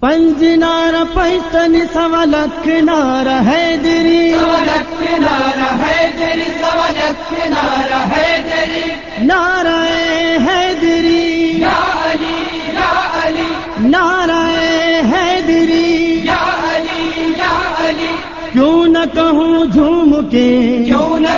پنج نار پیسن سولک نار ہے دری۔ سولک نارا ہے سولک نارا ہے نار ہے دری۔ یا علی یا علی۔ نار ہے دری۔ یا علی یا علی۔ کیوں نہ کہوں جھوم کے؟ کیوں نہ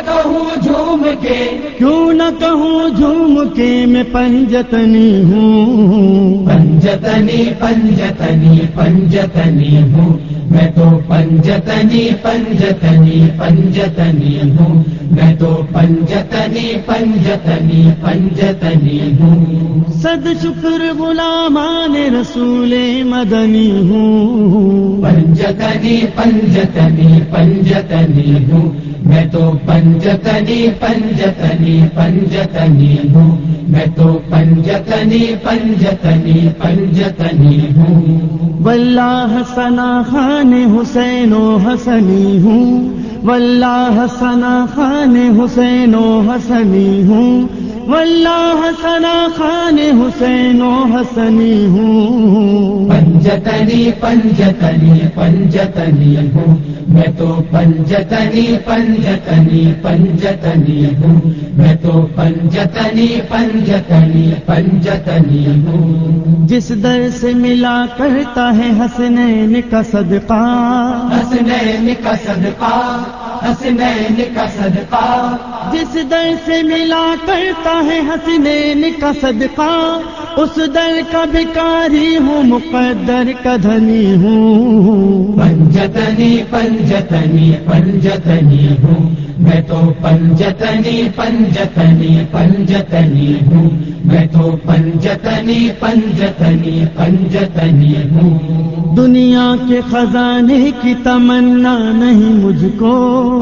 کیوں نہ کہوں جھوم کے میں پنجتنی ہوں؟ پنجتنی پنجتنی پنجتنی ہوں۔ میں تو پنجتنی پنجتنی پنجتنی ہوں۔ میں تو پنجتنی پنجتنی پنجتنی ہوں۔ صد شکر غلامان رسول مدنی ہوں۔ پنجتنی پنجتنی پنجتنی ہوں۔ میں تو پنجتنی پنجتنی پنجتنی ہوں۔ میں تو پنجتنی پنجتنی پنجتنی ہوں۔ واللہ حسنا خان حسین و حسنی ہوں۔ واللہ حسنا خان حسین و حسنی ہوں۔ واللہ ثنا خان حسین و حسنی ہوں۔ پنجتنی پنجتنی پنجتنی ہوں۔ میں تو پنجتنی پنجتنی پنجتنی ہوں۔ میں تو پنجتنی پنجتنی پنجتنی ہوں۔ جس در سے ملا کرتا ہے حسنین کا صدقہ۔ حسنین کا صدقہ۔ حسنین کا صدقہ۔ جس در سے ملا کرتا ہے حسنین کا صدقہ اس در کا بکاری ہوں مقدر کا دھنی ہوں۔ پنجتنی پنجتنی پنجتنی ہوں۔ میں تو پنجتنی پنجتنی پنجتنی ہوں۔ میں تو پنجتنی پنجتنی پنجتنی ہوں۔ دنیا کے خزانے کی تمنا نہیں مجھ کو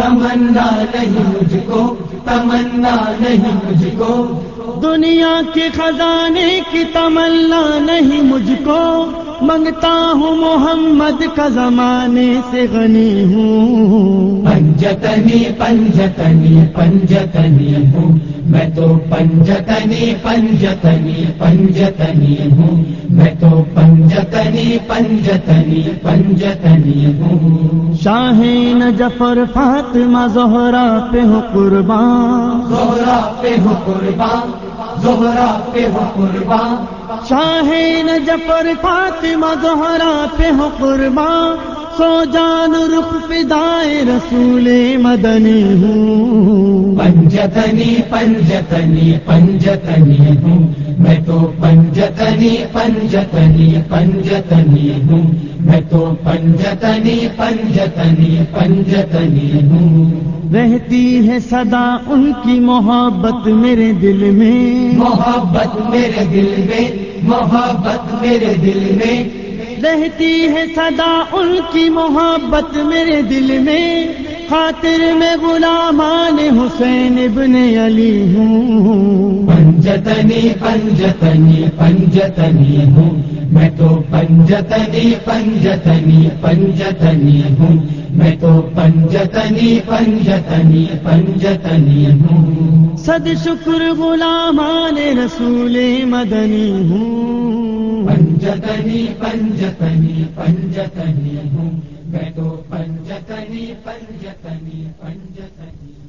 تمنا نہیں مجھ کو تمنا نہیں مجھ کو دنیا کے خزانے کی تمنا نہیں مجھ کو منگتا ہوں محمد کا زمانے سے غنی ہوں۔ پنجتنی پنجتنی پنجتنی ہوں۔ میں تو پنجتنی پنجتنی پنجتنی ہوں۔ میں تو پنجتنی پنجتنی پنجتنی ہوں۔ شاہ جفر فاطمہ زہرا پہ ہو قربان۔ زہرا پہ ہو قربان۔ زہرا پہ ہو قربان۔ شاہ جفر فاطمہ زہرا پہ ہو قربان سو جان رخ فدائے رسول مدنی ہوں۔ پنجتنی پنجتنی پنجتنی ہوں۔ میں تو پنجتنی پنجتنی پنجتنی ہوں۔ میں تو پنجتنی پنجتنی پنجتنی ہوں۔ رہتی ہے صدا ان کی محبت میرے دل میں۔ محبت میرے دل میں محبت میرے دل میں۔ رہتی ہے صدا ان کی محبت میرے دل میں۔ خاطر میں غلامان حسین ابن علی ہوں۔ پنجتنی پنجتنی پنجتنی ہوں۔ میں تو پنجتنی پنجتنی پنجتنی ہوں۔ میں تو پنجتنی پنجتنی پنجتنی ہوں۔ صد شکر غلامان رسول مدنی ہوں۔ پنجتنی پنجتنی پنجتنی ہوں میں تو پنجتنی پنجتنی پنجتنی